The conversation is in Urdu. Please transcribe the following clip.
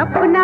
سپنا